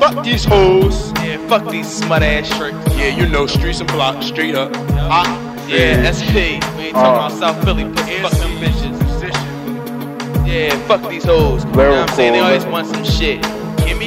Fuck these hoes. Yeah, fuck these smut ass tricks. Yeah, you know, streets and blocks, straight up. Ah, Yeah, SP. We ain't talking Uh, about South Philly, pussy. Fuck them bitches. Yeah, fuck these hoes. You know what I'm saying? They always want some shit.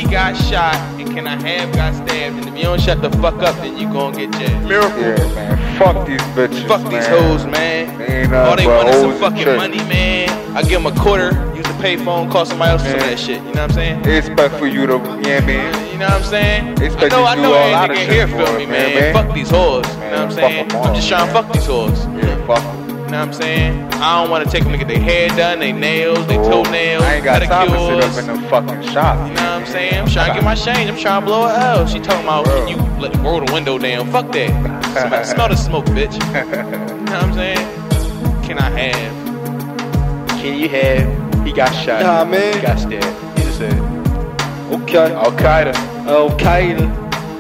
Kimmy got shot, and can I have got stabbed? And if you don't shut the fuck up, then you gon' get jabbed. Miracle. Yeah, man. Fuck these bitches. Fuck these hoes, man. They ain't All they but want is some fucking tricks. money, man. I give them a quarter, use the payphone, call somebody else for some of that shit. You know what I'm saying? They expect for you to, yeah, man. You know what I'm saying? They I expect know, you I to know do all every lot nigga here for feel it, me, man, man. man. Fuck these whores. You know what I'm saying? saying? 'em I'm just trying to man. fuck these hoes. Yeah, fuck 'em. You know what I'm saying? I don't want to take them to get their hair done, their nails, their toenails, I ain't got time to sit up in the fucking shop. You know what I'm saying? I'm trying to get my change. I'm trying to blow a L. She talking about Bro. you let roll the window down? Fuck that. Smell, smell the smoke, bitch. You know what I'm saying? Can I have? Can you have? He got shot. Nah, man. He got stabbed. He just said, Okay. Al Qaeda. Al Qaeda.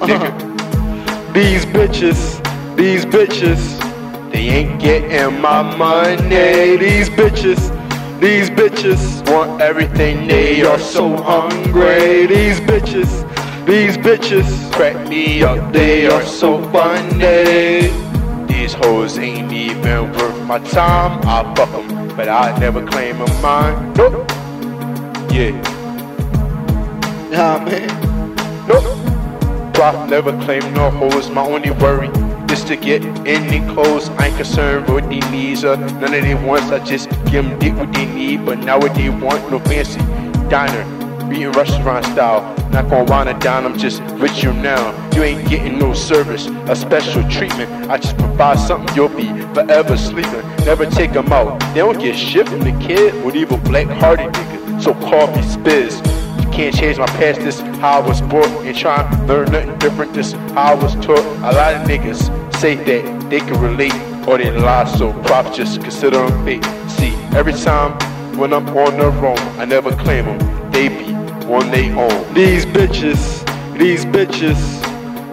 These bitches, these bitches, They ain't getting my money. These bitches, these bitches Want everything They are so hungry. These bitches, these bitches Crack me up, They are so funny. These hoes ain't even worth my time. I fuck them, but I never claim them mine. Nope. Yeah, Nah, man. nope. Prof never claim no hoes. My only worry is to get any clothes. I ain't concerned with these needs none of they wants. I just give them dick what they need. But now what they want, no fancy diner. Eating restaurant style. Not gonna wanna down, I'm just with you now. You ain't getting no service, a special treatment. I just provide something you'll be forever sleeping. Never take them out. They don't get shit from the kid or even black hearted nigga. So call me Spiz. Can't change my past, this how I was born. Ain't trying to learn nothing different, this how I was taught. A lot of niggas say that they can relate or they lie, so props just consider them fake. See, every time when I'm on the roam, I never claim them. They be on their own. These bitches, these bitches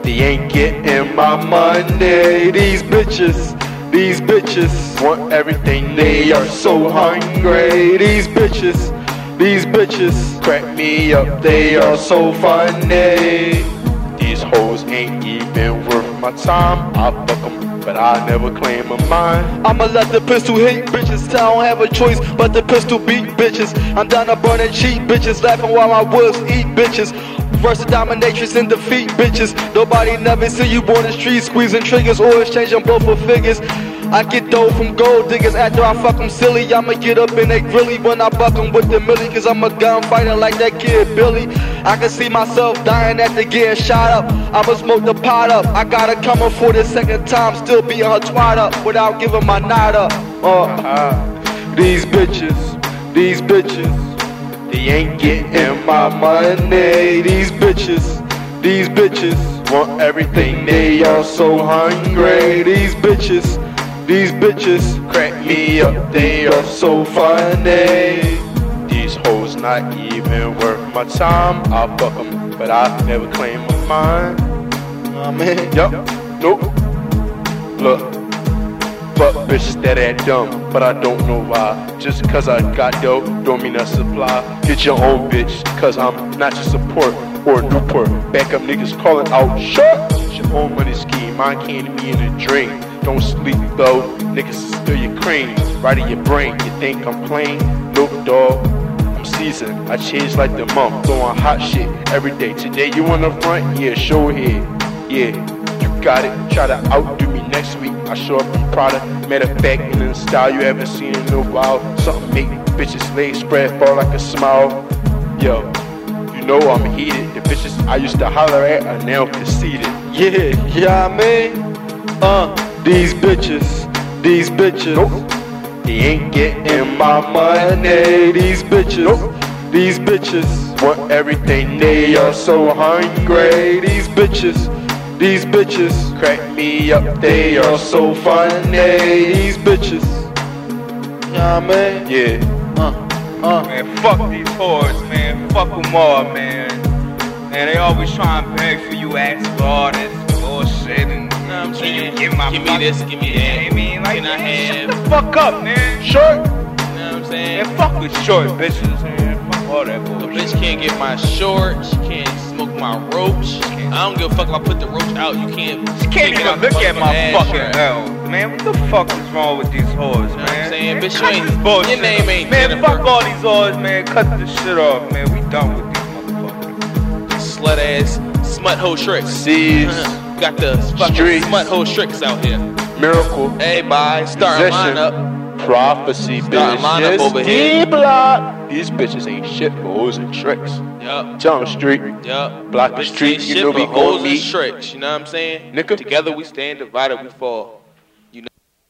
They ain't getting my money. These bitches, these bitches Want everything They are so hungry. These bitches, these bitches Crack me up, They are so funny. Hoes ain't even worth my time. I fuck 'em, but I never claim a mine. I'ma let the pistol hit bitches. I don't have a choice but the pistol beat bitches. I'm down to burn and cheat bitches. Laughing while my wolves eat bitches. Versus dominatrix and defeat bitches. Nobody never see you on the street squeezing triggers or exchanging both for figures. I get dough from gold diggers after I fuck 'em silly. I'ma get up in they grilly when I buck 'em with the millie. Cause I'm a gunfighter like that kid Billy. I can see myself dying after getting shot up. I'ma smoke the pot up. I gotta come up for the second time. Still beating her twat up without giving my knot up. Uh, these bitches, these bitches. They ain't getting my money, these bitches, these bitches. Want everything They are so hungry. These bitches, these bitches. Crack me up, they are so funny. These hoes not even worth my time. I fuck them, but I never claim a mine. Oh man. Yup, nope. Look, fuck bitches that act dumb, but I don't know why. Just cause I got dope, don't mean I supply. Get your own bitch, cause I'm not your support or Newport. Back up niggas calling out, shut. Your own money scheme, mine came to me in a drink. Don't sleep though, niggas steal your cream, right in your brain. You think I'm playing? Nope, dog. I'm seasoned, I change like the month, throwing hot shit every day. Today you on the front, yeah, show here, yeah. You got it, try to outdo me next week. I show up in Prada, matter of fact, in a style you haven't seen in a while. Something make bitches legs spread fall like a smile. Yo, you know I'm heated. The bitches I used to holler at are now conceited. Yeah, yeah, I mean. Uh, these bitches, these bitches. Nope, they ain't getting My my money. these bitches, Nope. these bitches. Want everything They are so hungry. These bitches, these bitches. Crack me up, They are so funny. These bitches. Yeah, man. Yeah. Uh, uh. Man, fuck these whores, man. Fuck them all, man. And they always try and beg for you, ask for all this bullshit. And, you know what I'm saying? Can you give my Give me this, give me that. Mean, like, Can I have- shut the fuck up, man. Short. You know what I'm saying? Man, fuck with short bitches, man. all that bullshit. bitch can't get my short. She can't smoke my roach. I don't give a fuck if I put the roach out. You can't. She Can't even look at my fucking. L, man. What the fuck is wrong with these whores, You know what I'm man? saying? Man, Bitch, you ain't- bullshit. your name ain't Man, Jennifer. fuck all these whores, man. Cut this shit off, man. We done with these motherfuckers. Slut ass, smut hoe tricks. Seeds, Got the fucking Streets. smut hoe tricks out here. miracle, Hey, bye. Starting Possession. lineup. prophecy, Starting lineup bitches. over here. D-block. These bitches ain't shit but hoes and tricks. Yup. Jump street. Yup. Block the street, you know we gon' meet. tricks. You know what I'm saying? Nigga. Together we stand, divided we fall.